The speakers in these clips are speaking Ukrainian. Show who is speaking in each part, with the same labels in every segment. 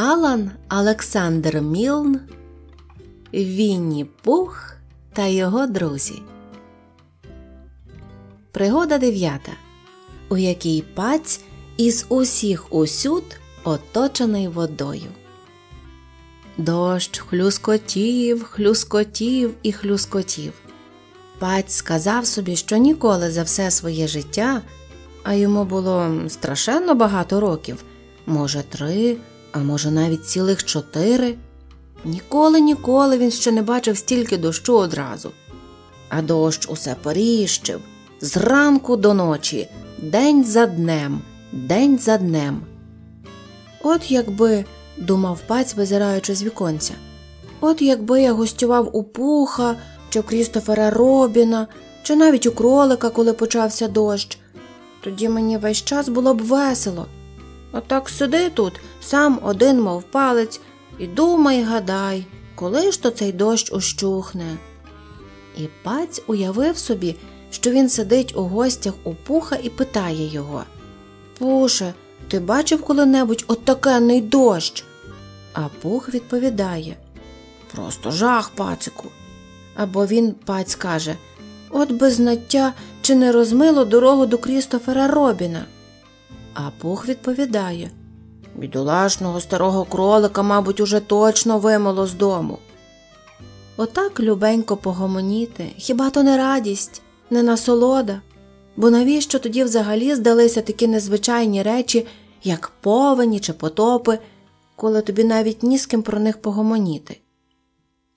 Speaker 1: Алан Олександр Мілн, Вінні Пух та його друзі. Пригода дев'ята, у якій паць із усіх усюд оточений водою. Дощ хлюскотів, хлюскотів і хлюскотів. Паць сказав собі, що ніколи за все своє життя, а йому було страшенно багато років, може, три, а може, навіть цілих чотири. Ніколи, ніколи він ще не бачив стільки дощу одразу. А дощ усе поріщив зранку до ночі, день за днем, день за днем. От якби, думав паць, визираючи з віконця, от якби я гостював у пуха чи у Крістофера Робіна, чи навіть у кролика, коли почався дощ, тоді мені весь час було б весело. Отак сиди тут, сам один, мов палець, і думай, гадай, коли ж то цей дощ ущухне. І паць уявив собі, що він сидить у гостях у пуха і питає його Пуше, ти бачив коли-небудь отакенний дощ? А пух відповідає Просто жах, пацику. Або він паць каже От без знаття чи не розмило дорогу до Крістофера Робіна. А пух відповідає Бідолашного старого кролика, мабуть, уже точно вимило з дому. Отак любенько погомоніти, хіба то не радість, не насолода, бо навіщо тоді взагалі здалися такі незвичайні речі, як повені чи потопи, коли тобі навіть ні з ким про них погомоніти.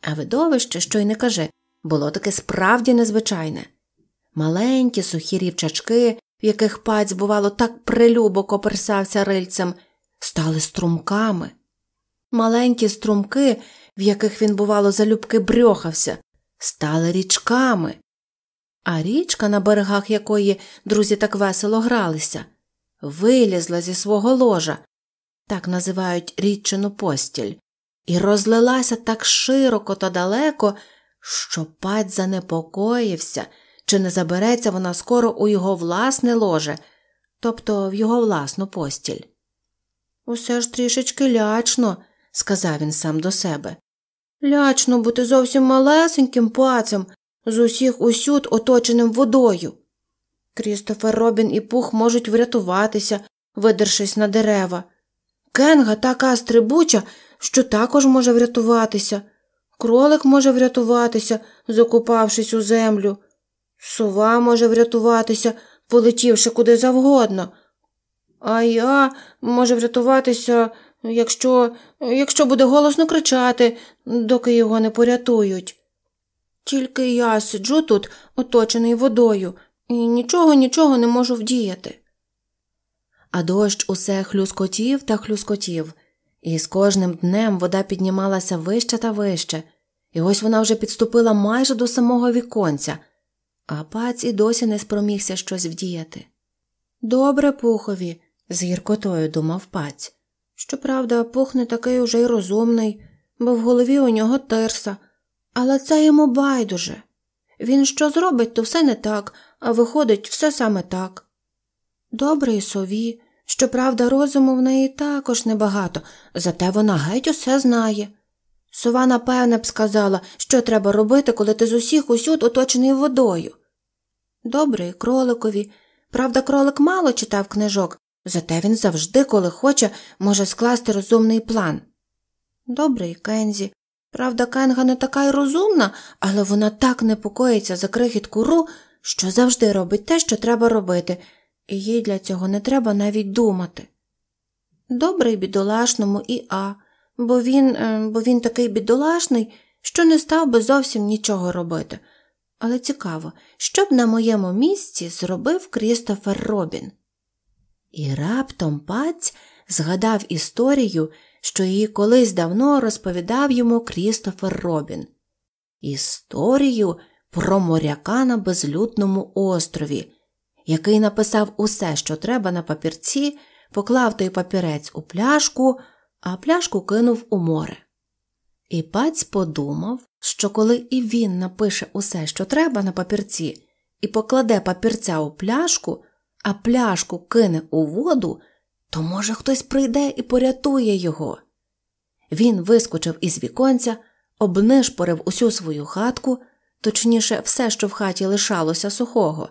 Speaker 1: А видовище, що й не кажи, було таке справді незвичайне маленькі сухі рівчачки, в яких паць, бувало, так прилюбо коперсався рильцем, стали струмками. Маленькі струмки, в яких він, бувало, залюбки брьохався, стали річками, а річка, на берегах якої друзі так весело гралися, вилізла зі свого ложа, так називають річчину постіль, і розлилася так широко та далеко, що паць занепокоївся, чи не забереться вона скоро у його власне ложе, тобто в його власну постіль. Усе ж трішечки лячно, сказав він сам до себе. Лячно бути зовсім малесеньким пацем, з усіх усюд оточеним водою. Крістофер Робін і Пух можуть врятуватися, видершись на дерева. Кенга така стрибуча, що також може врятуватися. Кролик може врятуватися, закопавшись у землю. Сова може врятуватися, полетівши куди завгодно. А я може врятуватися, якщо якщо буде голосно кричати, доки його не порятують. Тільки я сиджу тут, оточений водою, і нічого, нічого не можу вдіяти. А дощ усе хлюскотів та хлюскотів, і з кожним днем вода піднімалася вище та вище, і ось вона вже підступила майже до самого віконця, а паць і досі не спромігся щось вдіяти. Добре, пухові, з гіркотою думав паць. Щоправда, пух не такий уже й розумний, бо в голові у нього тирса. Але це йому байдуже. Він що зробить, то все не так, а виходить, все саме так. Добре сові, щоправда, розуму в неї також небагато, зате вона геть усе знає. Сова, напевне, б сказала, що треба робити, коли ти з усіх усюд оточений водою. Добре, кроликові. Правда, кролик мало читав книжок, зате він завжди, коли хоче, може скласти розумний план. Добрий Кензі, Правда, Кенга не така й розумна, але вона так непокоїться за крихітку ру, що завжди робить те, що треба робити, і їй для цього не треба навіть думати. Добрий бідолашному і А, бо він, е, бо він такий бідолашний, що не став би зовсім нічого робити. Але цікаво, що б на моєму місці зробив Крістофер Робін. І раптом паць згадав історію що її колись давно розповідав йому Крістофер Робін. Історію про моряка на безлюдному острові, який написав усе, що треба на папірці, поклав той папірець у пляшку, а пляшку кинув у море. І паць подумав, що коли і він напише усе, що треба на папірці, і покладе папірця у пляшку, а пляшку кине у воду, то, може, хтось прийде і порятує його. Він вискочив із віконця, обнишпорив усю свою хатку, точніше, все, що в хаті лишалося сухого,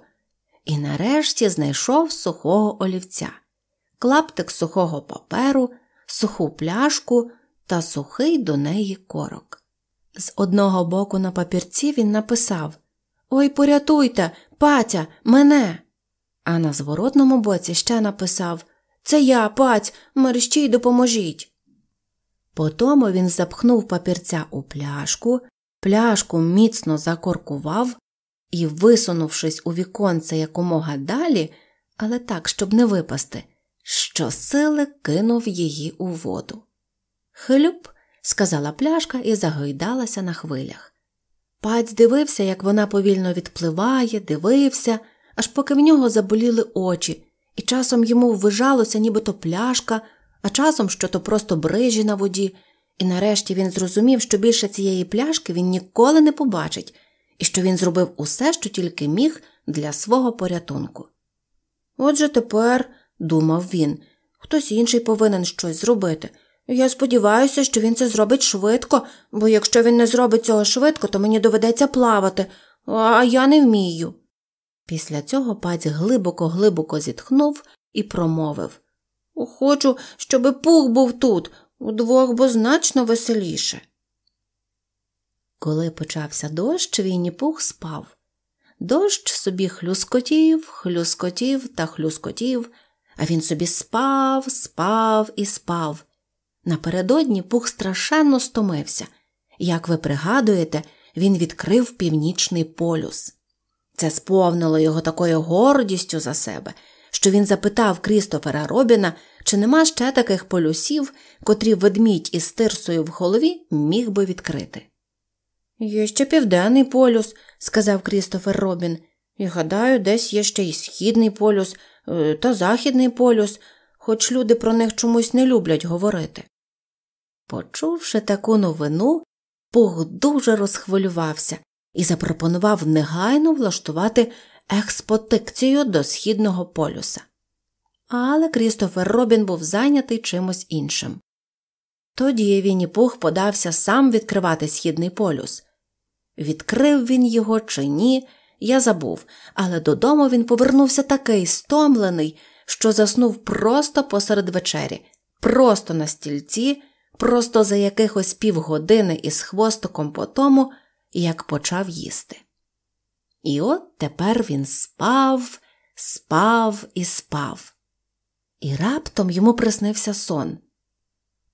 Speaker 1: і нарешті знайшов сухого олівця, клаптик сухого паперу, суху пляшку та сухий до неї корок. З одного боку на папірці він написав Ой, порятуйте, патя, мене. А на зворотному боці ще написав Це я, паць, мерщій допоможіть. Потому він запхнув папірця у пляшку, пляшку міцно закоркував і, висунувшись у віконце якомога далі, але так, щоб не випасти, щосили кинув її у воду. Хлюп, сказала пляшка і загойдалася на хвилях. Паць дивився, як вона повільно відпливає, дивився, аж поки в нього заболіли очі, і часом йому ввижалося, нібито пляшка, а часом, що то просто брижі на воді, і нарешті він зрозумів, що більше цієї пляшки він ніколи не побачить, і що він зробив усе, що тільки міг для свого порятунку. Отже тепер, думав він, хтось інший повинен щось зробити. Я сподіваюся, що він це зробить швидко, бо якщо він не зробить цього швидко, то мені доведеться плавати, а я не вмію. Після цього паць глибоко глибоко зітхнув і промовив Хочу, щоби пух був тут, удвох бо значно веселіше. Коли почався дощ, Вінні пух спав. Дощ собі хлюскотів, хлюскотів та хлюскотів, а він собі спав, спав і спав. Напередодні пух страшенно стомився. Як ви пригадуєте, він відкрив північний полюс. Це сповнило його такою гордістю за себе, що він запитав Крістофера Робіна, чи нема ще таких полюсів, котрі ведмідь із тирсою в голові міг би відкрити. Є ще південний полюс, сказав Крістофер Робін, і гадаю, десь є ще й східний полюс е, та західний полюс, хоч люди про них чомусь не люблять говорити. Почувши таку новину, Пух дуже розхвилювався і запропонував негайно влаштувати експотикцію до східного полюса. Але Крістофер Робін був зайнятий чимось іншим. Тоді Вінні Пух подався сам відкривати східний полюс. Відкрив він його чи ні, я забув, але додому він повернувся такий стомлений, що заснув просто посеред вечері, просто на стільці, просто за якихось півгодини із хвостиком по тому, як почав їсти. І от тепер він спав, спав і спав. І раптом йому приснився сон.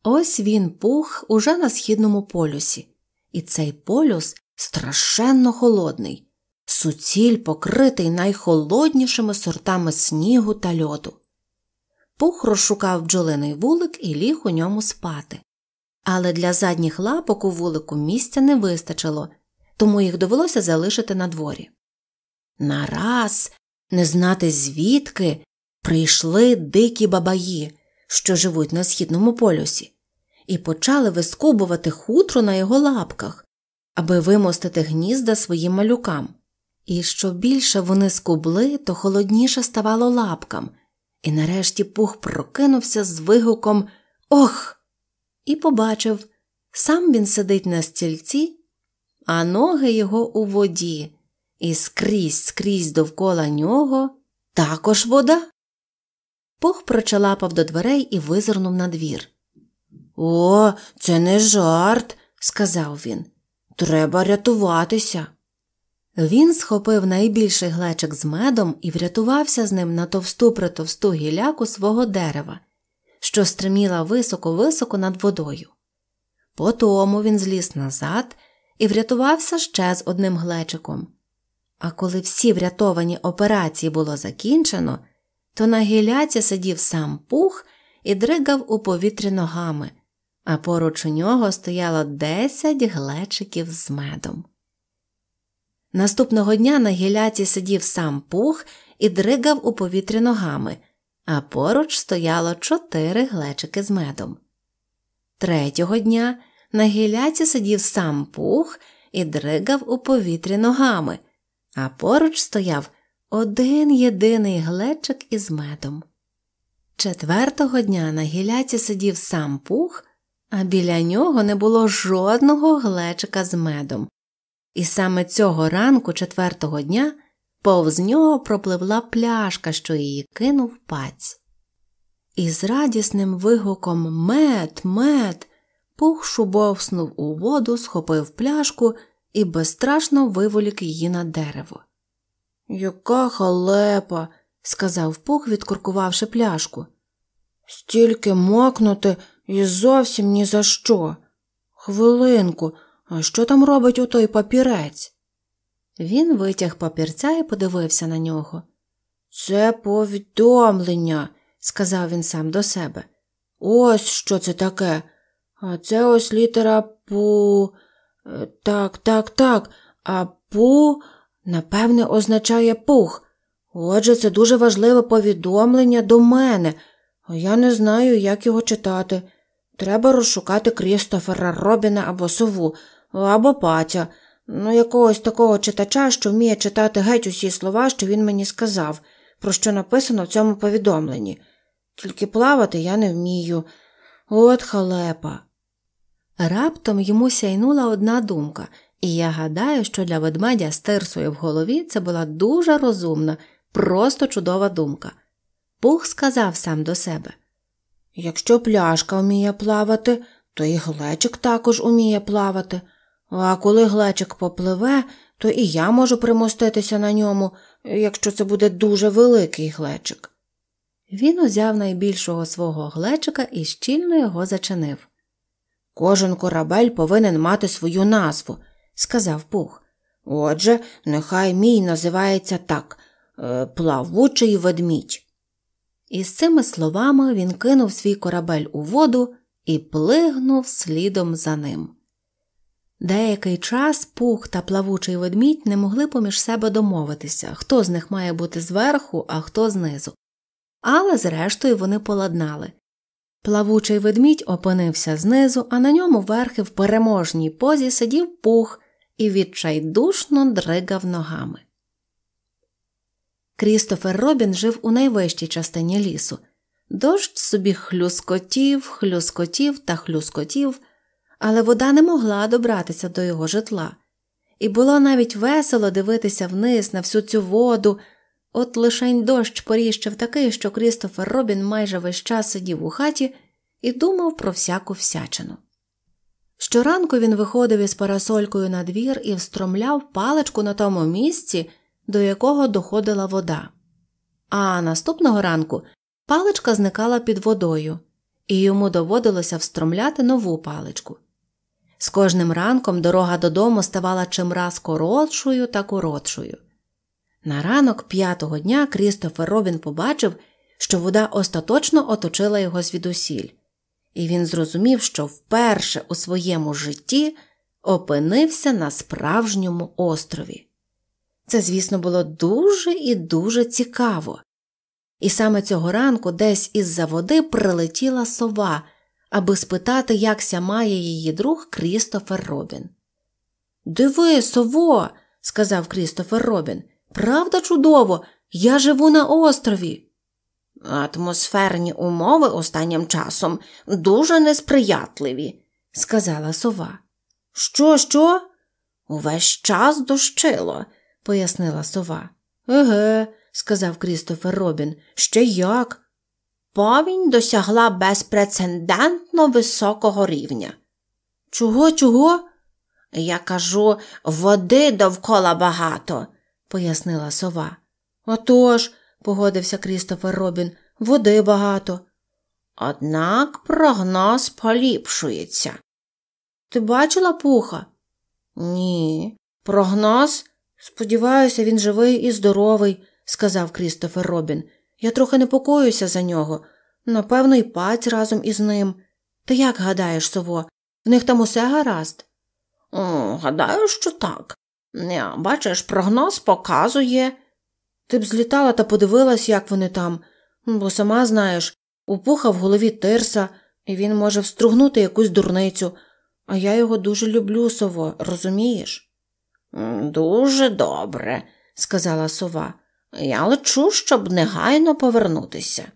Speaker 1: Ось він пух уже на східному полюсі, і цей полюс страшенно холодний, суціль покритий найхолоднішими сортами снігу та льоду. Пух розшукав бджолиний вулик і ліг у ньому спати. Але для задніх лапок у вулику місця не вистачило, тому їх довелося залишити на дворі. Нараз, не знати звідки, прийшли дикі бабаї, що живуть на східному полюсі, і почали вискубувати хутро на його лапках, аби вимостити гнізда своїм малюкам. І що більше вони скубли, то холодніше ставало лапкам, і нарешті пух прокинувся з вигуком Ох! І побачив сам він сидить на стільці, а ноги його у воді, і скрізь скрізь довкола нього також вода. Пух прочалапав до дверей і визирнув на двір. О, це не жарт, сказав він. Треба рятуватися. Він схопив найбільший глечик з медом і врятувався з ним на товсту притовсту гіляку свого дерева, що стриміла високо-високо над водою. Потому він зліз назад і врятувався ще з одним глечиком. А коли всі врятовані операції було закінчено, то на гіляці сидів сам пух і дригав у повітрі ногами, а поруч у нього стояло десять глечиків з медом. Наступного дня на гіляці сидів сам пух і дригав у повітрі ногами, а поруч стояло чотири глечики з медом. Третього дня на гіляці сидів сам пух і дригав у повітрі ногами, а поруч стояв один єдиний глечик із медом. Четвертого дня на гіляці сидів сам пух, а біля нього не було жодного глечика з медом. І саме цього ранку, четвертого дня, повз нього пропливла пляшка, що її кинув паць. І з радісним вигуком мед, мед, пух шубовснув у воду, схопив пляшку і безстрашно виволік її на дерево. Яка халепа, сказав пух, відкуркувавши пляшку. Стільки мокнути і зовсім ні за що. Хвилинку, а що там робить отой папірець? Він витяг папірця і подивився на нього. Це повідомлення, сказав він сам до себе. Ось що це таке. А це ось літера пу. Е, так, так, так, а пу, напевне, означає пух. Отже, це дуже важливе повідомлення до мене, а я не знаю, як його читати. Треба розшукати Крістофера Робіна або сову, або патя, ну якогось такого читача, що вміє читати геть усі слова, що він мені сказав, про що написано в цьому повідомленні. Тільки плавати я не вмію. От халепа. Раптом йому сяйнула одна думка, і я гадаю, що для ведмедя з тирсою в голові це була дуже розумна, просто чудова думка. Пух сказав сам до себе Якщо пляшка вміє плавати, то і глечик також уміє плавати, а коли глечик попливе, то і я можу примоститися на ньому, якщо це буде дуже великий глечик. Він узяв найбільшого свого глечика і щільно його зачинив. Кожен корабель повинен мати свою назву, сказав Пух. Отже, нехай мій називається так е, плавучий ведмідь. Із цими словами він кинув свій корабель у воду і плигнув слідом за ним. Деякий час пух та плавучий ведмідь не могли поміж себе домовитися, хто з них має бути зверху, а хто знизу. Але, зрештою, вони поладнали. Плавучий ведмідь опинився знизу, а на ньому верхи в переможній позі сидів пух і відчайдушно дригав ногами. Крістофер Робін жив у найвищій частині лісу. Дощ собі хлюскотів, хлюскотів та хлюскотів, але вода не могла добратися до його житла. І було навіть весело дивитися вниз на всю цю воду. От лишень дощ поріщив такий, що Крістофер Робін майже весь час сидів у хаті і думав про всяку всячину. Щоранку він виходив із парасолькою на двір і встромляв паличку на тому місці, до якого доходила вода. А наступного ранку паличка зникала під водою, і йому доводилося встромляти нову паличку. З кожним ранком дорога додому ставала чимраз коротшою та коротшою. На ранок п'ятого дня Крістофер Робін побачив, що вода остаточно оточила його звідусіль, і він зрозумів, що вперше у своєму житті опинився на справжньому острові. Це, звісно, було дуже і дуже цікаво. І саме цього ранку десь із за води прилетіла сова, аби спитати, як ся має її друг Крістофер Робін. Диви, сово, сказав Крістофер Робін. Правда, чудово, я живу на острові. Атмосферні умови останнім часом дуже несприятливі, сказала сова. Що, що? Увесь час дощило пояснила сова. Еге, сказав Крістофер Робін, ще як. Повінь досягла безпрецедентно високого рівня. Чого, чого? Я кажу, води довкола багато, пояснила сова. Отож, погодився Крістофер Робін, води багато. Однак прогноз поліпшується. Ти бачила пуха? Ні. Прогноз Сподіваюся, він живий і здоровий, сказав Крістофер Робін. Я трохи непокоюся за нього. Напевно, і паць разом із ним. Ти як гадаєш, сово, в них там усе гаразд? О, Гадаю, що так. Не, Бачиш, прогноз показує. Ти б злітала та подивилась, як вони там, бо сама знаєш, у пуха в голові тирса, і він може встругнути якусь дурницю, а я його дуже люблю, сово, розумієш? Дуже добре, сказала сова. Я лечу, щоб негайно повернутися.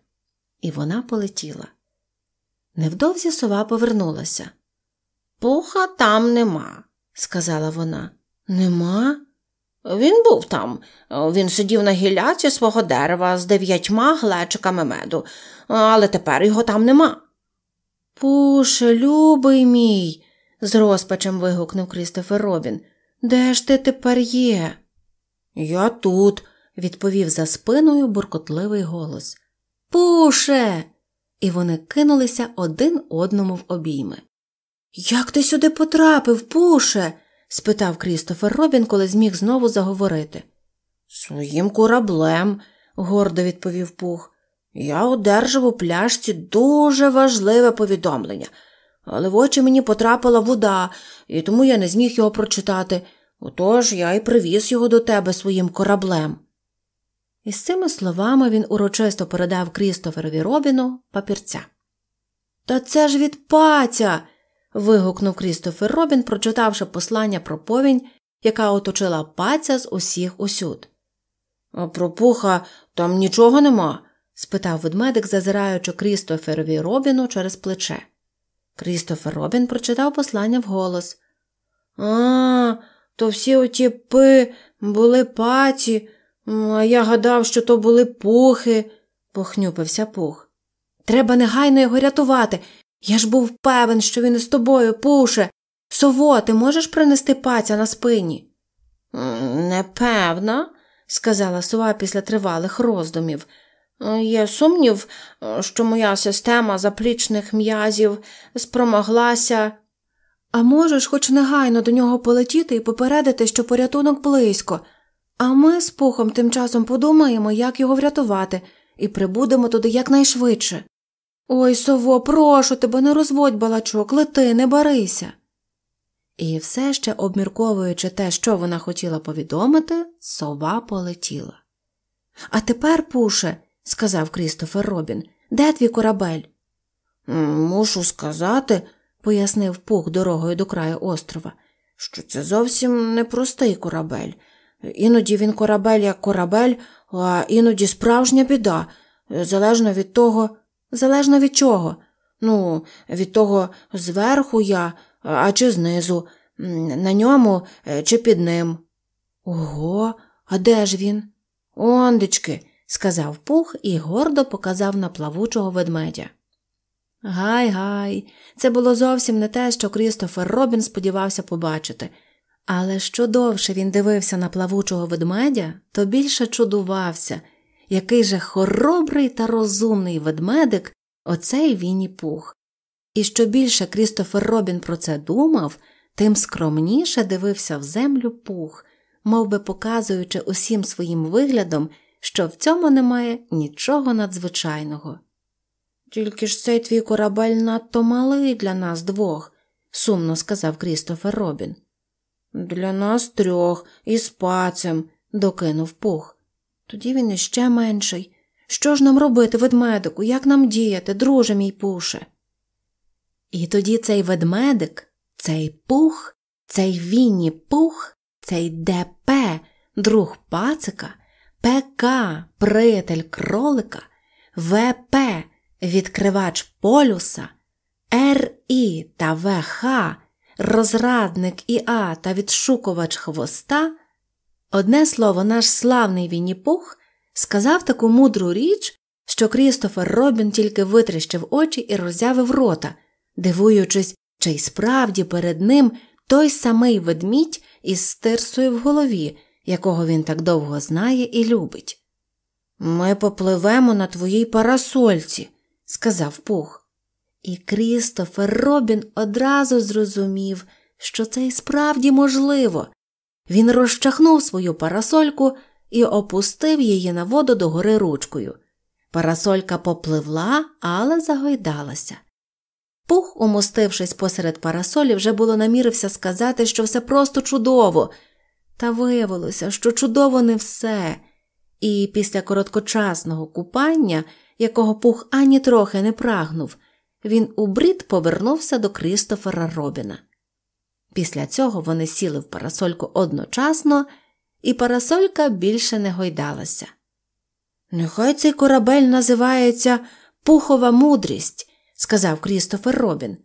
Speaker 1: І вона полетіла. Невдовзі сова повернулася. Пуха там нема, сказала вона. Нема? Він був там. Він сидів на гілляці свого дерева з дев'ятьма глечиками меду, але тепер його там нема. Пуше, любий мій, з розпачем вигукнув Крістофер Робін. Де ж ти тепер є? Я тут, відповів за спиною буркотливий голос. Пуше. І вони кинулися один одному в обійми. Як ти сюди потрапив, пуше? спитав Крістофер Робін, коли зміг знову заговорити. Своїм кораблем, гордо відповів Пух. Я одержав у пляшці дуже важливе повідомлення, але в очі мені потрапила вода, і тому я не зміг його прочитати. Отож я й привіз його до тебе своїм кораблем. І з цими словами він урочисто передав Крістоферові Робіну папірця. Та це ж від паця. вигукнув Крістофер Робін, прочитавши послання про повінь, яка оточила паця з усіх усюд. А про пуха там нічого нема? спитав ведмедик, зазираючи Крістоферові Робіну через плече. Крістофер Робін прочитав послання вголос. А, то всі оті пи були паці, а я гадав, що то були пухи, похнюпився пух. Треба негайно його рятувати. Я ж був певен, що він із тобою, пуше. Сово, ти можеш принести паця на спині? Непевна, сказала сова після тривалих роздумів. Є сумнів, що моя система заплічних м'язів спромоглася. А можеш хоч негайно до нього полетіти і попередити, що порятунок близько, а ми з пухом тим часом подумаємо, як його врятувати, і прибудемо туди якнайшвидше. Ой, сово, прошу тебе, не розводь балачок, лети, не барися. І все ще обмірковуючи те, що вона хотіла повідомити, сова полетіла. А тепер, пуше, сказав Крістофер Робін, де твій корабель? Мушу сказати, пояснив пух дорогою до краю острова, що це зовсім непростий корабель. Іноді він корабель як корабель, а іноді справжня біда, залежно від того, залежно від чого. Ну, від того, зверху я, а чи знизу, на ньому е, чи під ним. Ого, а де ж він? Ондечки, сказав пух і гордо показав на плавучого ведмедя. Гай гай, це було зовсім не те, що Крістофер Робін сподівався побачити. Але що довше він дивився на плавучого ведмедя, то більше чудувався, який же хоробрий та розумний ведмедик оцей Вінні Пух. І що більше Крістофер Робін про це думав, тим скромніше дивився в землю пух, мов би показуючи усім своїм виглядом, що в цьому немає нічого надзвичайного. Тільки ж цей твій корабель надто малий для нас двох, сумно сказав Крістофер Робін. Для нас трьох із пацем, докинув пух. Тоді він іще менший. Що ж нам робити, ведмедику, як нам діяти, друже мій пуше? І тоді цей ведмедик, цей пух, цей Вінні пух, цей ДП, друг пацика, ПК, приятель кролика, ВП, відкривач полюса, РІ та ВХ, розрадник ІА та відшукувач хвоста, одне слово, наш славний Вінні-Пух сказав таку мудру річ, що Крістофер Робін тільки витріщив очі і роззявив рота, дивуючись, чи й справді перед ним той самий ведмідь із стирсою в голові, якого він так довго знає і любить. Ми попливемо на твоїй парасольці, сказав Пух. І Крістофер Робін одразу зрозумів, що це й справді можливо. Він розчахнув свою парасольку і опустив її на воду догори ручкою. Парасолька попливла, але загойдалася. Пух, умостившись посеред парасолі, вже було намірився сказати, що все просто чудово, та виявилося, що чудово не все, і після короткочасного купання, якого пух ані трохи не прагнув, він у повернувся до Крістофера Робіна. Після цього вони сіли в парасольку одночасно, і парасолька більше не гойдалася. Нехай цей корабель називається Пухова мудрість, сказав Крістофер Робін,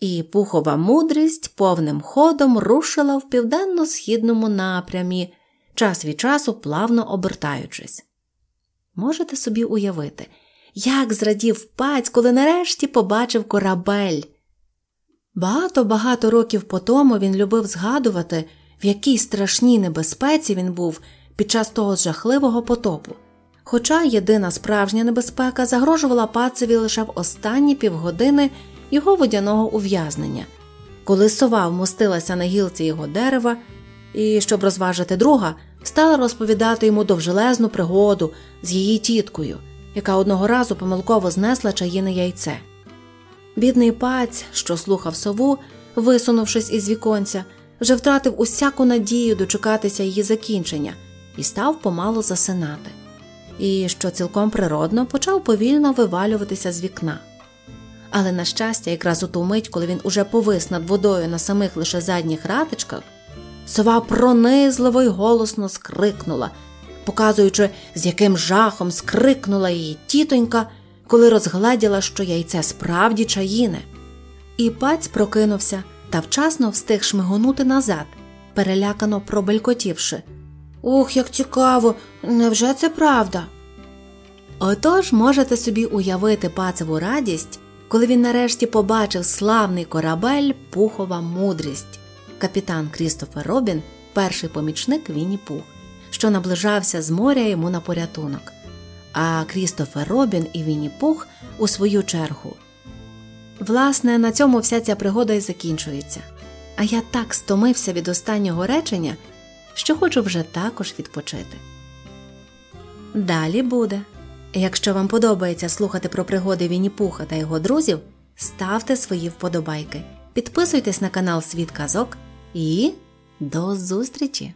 Speaker 1: і пухова мудрість повним ходом рушила в південно-східному напрямі, час від часу плавно обертаючись. Можете собі уявити, як зрадів паць, коли нарешті побачив корабель. Багато багато років по тому він любив згадувати, в якій страшній небезпеці він був під час того жахливого потопу. Хоча єдина справжня небезпека загрожувала пацеві лише в останні півгодини його водяного ув'язнення, коли сова вмостилася на гілці його дерева, і, щоб розважити друга, стала розповідати йому довжелезну пригоду з її тіткою, яка одного разу помилково знесла чаїне яйце. Бідний паць, що слухав сову, висунувшись із віконця, вже втратив усяку надію дочекатися її закінчення і став помалу засинати. І, що цілком природно, почав повільно вивалюватися з вікна. Але, на щастя, якраз у ту мить, коли він уже повис над водою на самих лише задніх ратичках, сова пронизливо й голосно скрикнула, показуючи, з яким жахом скрикнула її тітонька, коли розгладіла, що яйце справді чаїне. І паць прокинувся та вчасно встиг шмигонути назад, перелякано пробелькотівши. Ух, як цікаво, невже це правда? Отож можете собі уявити пацеву радість, коли він нарешті побачив славний корабель Пухова мудрість, капітан Крістофер Робін, перший помічник Вінні Пух, що наближався з моря йому на порятунок. А Крістофер Робін і Вінні Пух у свою чергу. Власне, на цьому вся ця пригода і закінчується. А я так стомився від останнього речення, що хочу вже також відпочити. Далі буде. Якщо вам подобається слухати про пригоди Вінні Пуха та його друзів, ставте свої вподобайки, підписуйтесь на канал Світ Казок і до зустрічі!